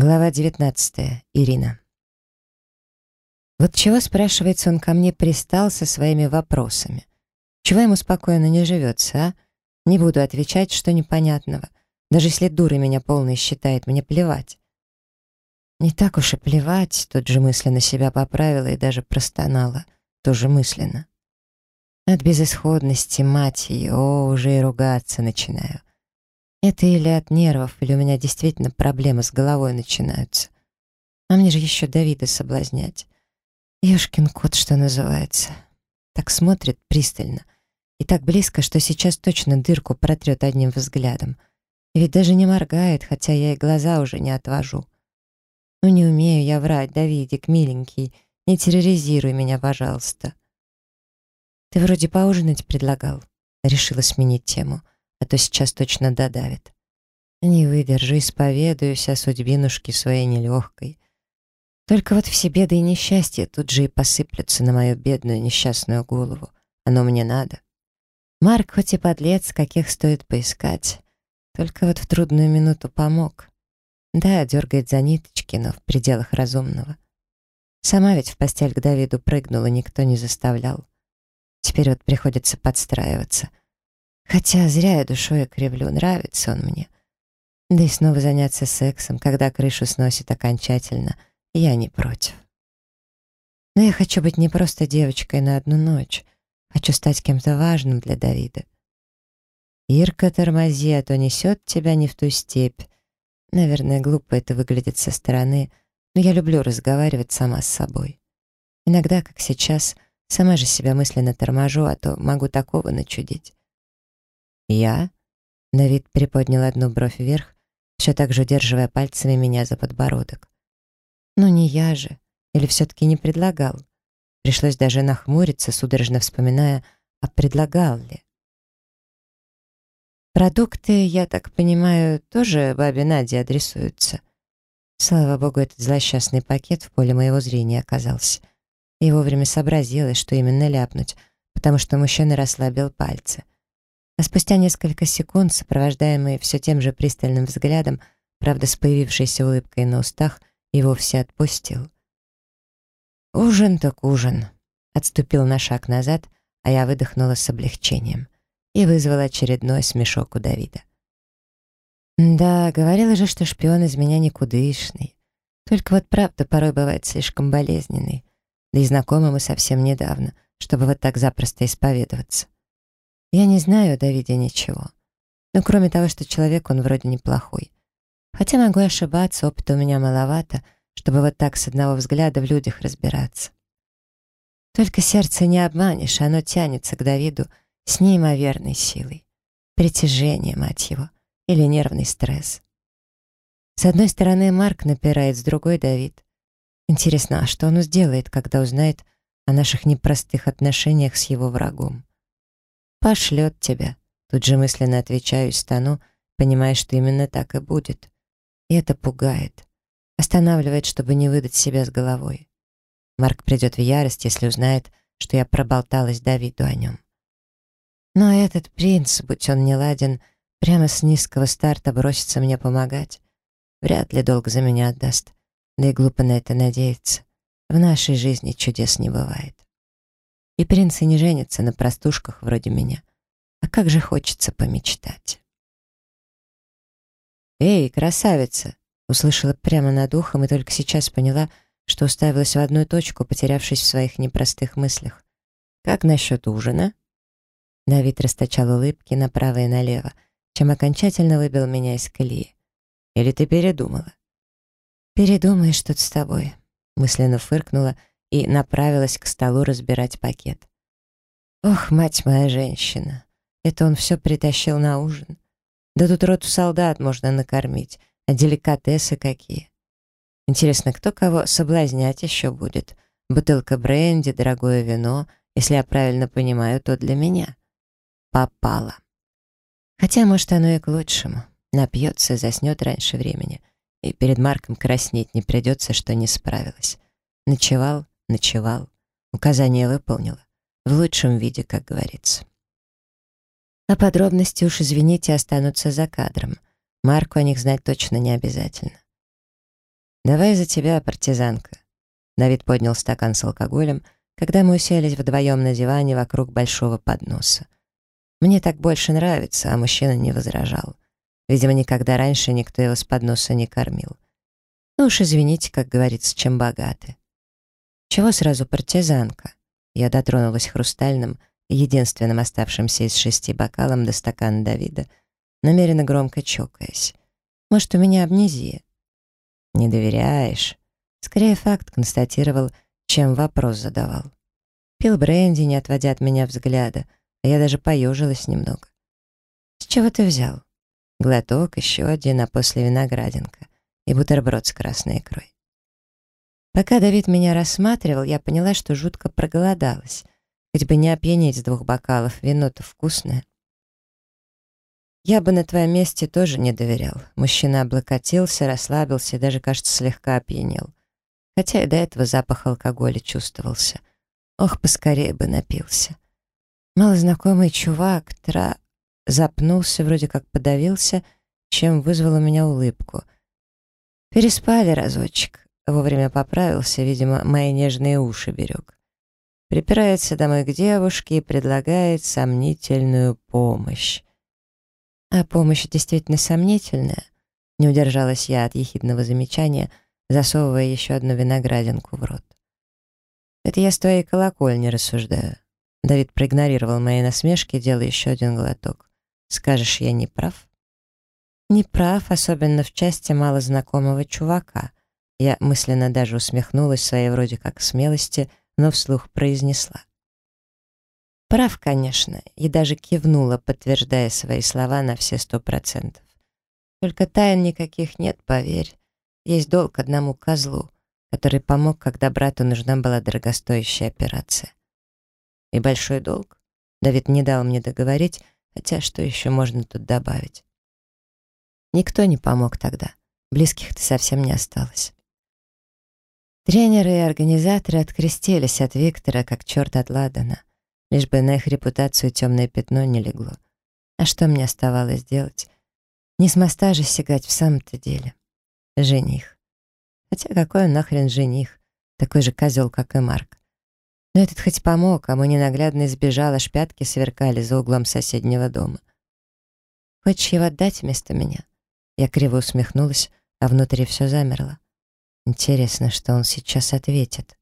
Глава 19. Ирина. Вот чего, спрашивается, он ко мне пристал со своими вопросами? Чего ему спокойно не живется, а? Не буду отвечать, что непонятного. Даже если дура меня полной считает, мне плевать. Не так уж и плевать, тут же мысленно себя поправила и даже простонала, тоже мысленно. От безысходности, мать ее, о, уже и ругаться начинаю. Это или от нервов, или у меня действительно проблемы с головой начинаются. А мне же еще Давида соблазнять. Ёшкин кот, что называется. Так смотрит пристально. И так близко, что сейчас точно дырку протрет одним взглядом. И ведь даже не моргает, хотя я и глаза уже не отвожу. Ну не умею я врать, Давидик, миленький. Не терроризируй меня, пожалуйста. Ты вроде поужинать предлагал. Решила сменить тему а то сейчас точно додавит. Не выдержу, исповедуюсь о судьбинушке своей нелегкой. Только вот все беды и несчастья тут же и посыплются на мою бедную несчастную голову. Оно мне надо. Марк хоть и подлец, каких стоит поискать, только вот в трудную минуту помог. Да, дергает за ниточки, но в пределах разумного. Сама ведь в постель к Давиду прыгнула, никто не заставлял. Теперь вот приходится подстраиваться — Хотя зря я душой кривлю, нравится он мне. Да и снова заняться сексом, когда крышу сносит окончательно, я не против. Но я хочу быть не просто девочкой на одну ночь. Хочу стать кем-то важным для Давида. Ирка, тормози, а то несет тебя не в ту степь. Наверное, глупо это выглядит со стороны, но я люблю разговаривать сама с собой. Иногда, как сейчас, сама же себя мысленно торможу, а то могу такого начудить. «Я?» Давид приподнял одну бровь вверх, все так же удерживая пальцами меня за подбородок. «Ну не я же. Или все-таки не предлагал?» Пришлось даже нахмуриться, судорожно вспоминая, а предлагал ли. «Продукты, я так понимаю, тоже бабе Наде адресуются?» Слава богу, этот злосчастный пакет в поле моего зрения оказался. И вовремя сообразилась, что именно ляпнуть, потому что мужчина расслабил пальцы. А спустя несколько секунд, сопровождаемый все тем же пристальным взглядом, правда, с появившейся улыбкой на устах, и вовсе отпустил. «Ужин так ужин», — отступил на шаг назад, а я выдохнула с облегчением и вызвала очередной смешок у Давида. «Да, говорила же, что шпион из меня никудышный. Только вот правда порой бывает слишком болезненный. Да и знакомы мы совсем недавно, чтобы вот так запросто исповедоваться. Я не знаю о Давиде ничего. Но кроме того, что человек он вроде неплохой. Хотя могу ошибаться, опыта у меня маловато, чтобы вот так с одного взгляда в людях разбираться. Только сердце не обманешь, оно тянется к Давиду с неимоверной силой. Притяжение, мать его, или нервный стресс. С одной стороны Марк напирает, с другой — Давид. Интересно, а что он сделает, когда узнает о наших непростых отношениях с его врагом? «Пошлет тебя», — тут же мысленно отвечаю и стану, понимая, что именно так и будет. И это пугает. Останавливает, чтобы не выдать себя с головой. Марк придет в ярость, если узнает, что я проболталась Давиду о нем. Но этот принц, будь он не ладен, прямо с низкого старта бросится мне помогать. Вряд ли долго за меня отдаст. Да и глупо на это надеяться. В нашей жизни чудес не бывает. И принцы не женятся на простушках вроде меня. А как же хочется помечтать. «Эй, красавица!» Услышала прямо над ухом и только сейчас поняла, что уставилась в одну точку, потерявшись в своих непростых мыслях. «Как насчет ужина?» Давид расточал улыбки направо и налево, чем окончательно выбил меня из колеи. «Или ты передумала?» «Передумаешь тут с тобой», — мысленно фыркнула и направилась к столу разбирать пакет. Ох, мать моя женщина, это он все притащил на ужин. Да тут роту солдат можно накормить, а деликатесы какие. Интересно, кто кого соблазнять еще будет? Бутылка бренди, дорогое вино, если я правильно понимаю, то для меня. Попало. Хотя, может, оно и к лучшему. Напьется, заснет раньше времени. И перед Марком краснеть не придется, что не справилась. Ночевал, ночевал, указания выполнила. В лучшем виде, как говорится. А подробности уж, извините, останутся за кадром. Марку о них знать точно не обязательно. «Давай за тебя, партизанка». Давид поднял стакан с алкоголем, когда мы уселись вдвоем на диване вокруг большого подноса. Мне так больше нравится, а мужчина не возражал. Видимо, никогда раньше никто его с подноса не кормил. Ну уж извините, как говорится, чем богаты. Чего сразу партизанка? Я дотронулась хрустальным, единственным оставшимся из шести бокалом до стакана Давида, намеренно громко чокаясь. Может, у меня амнезия? Не доверяешь? Скорее факт констатировал, чем вопрос задавал. Пил бренди, не отводя от меня взгляда, а я даже поежилась немного. С чего ты взял? Глоток, еще один, а после виноградинка и бутерброд с красной икрой. Пока Давид меня рассматривал, я поняла, что жутко проголодалась. Хоть бы не опьянеть с двух бокалов, вино-то вкусное. Я бы на твоем месте тоже не доверял. Мужчина облокотился, расслабился и даже, кажется, слегка опьянел. Хотя и до этого запах алкоголя чувствовался. Ох, поскорее бы напился. Малознакомый чувак, тра запнулся, вроде как подавился, чем вызвал у меня улыбку. Переспали разочек. Вовремя поправился, видимо, мои нежные уши берег. Припирается домой к девушке и предлагает сомнительную помощь. А помощь действительно сомнительная. Не удержалась я от ехидного замечания, засовывая еще одну виноградинку в рот. Это я с твоей колокольни рассуждаю. Давид проигнорировал мои насмешки, делая еще один глоток. Скажешь, я не прав? Не прав, особенно в части малознакомого чувака. Я мысленно даже усмехнулась своей вроде как смелости, но вслух произнесла. Прав, конечно, и даже кивнула, подтверждая свои слова на все сто процентов. Только тайн никаких нет, поверь. Есть долг одному козлу, который помог, когда брату нужна была дорогостоящая операция. И большой долг. Давид не дал мне договорить, Хотя что еще можно тут добавить? Никто не помог тогда. Близких-то совсем не осталось. Тренеры и организаторы открестились от Виктора, как черт от Ладана, лишь бы на их репутацию темное пятно не легло. А что мне оставалось делать? Не с моста же сигать в самом-то деле. Жених. Хотя какой он нахрен жених? Такой же козел, как и Марк. Но этот хоть помог, а мой ненаглядный сбежал, аж пятки сверкали за углом соседнего дома. «Хочешь его отдать вместо меня?» Я криво усмехнулась, а внутри все замерло. Интересно, что он сейчас ответит.